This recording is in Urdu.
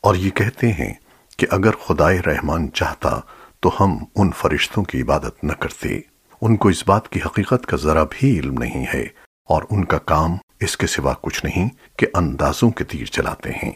اور یہ کہتے ہیں کہ اگر خدائے رحمان چاہتا تو ہم ان فرشتوں کی عبادت نہ کرتے۔ ان کو اس بات کی حقیقت کا ذرا بھی علم نہیں ہے اور ان کا کام اس کے سوا کچھ نہیں کہ اندازوں کے تیر چلاتے ہیں۔